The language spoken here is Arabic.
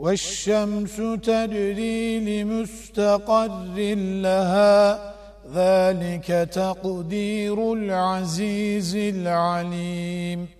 والشمس تجري لمستقر لها ذلك تقدير العزيز العليم.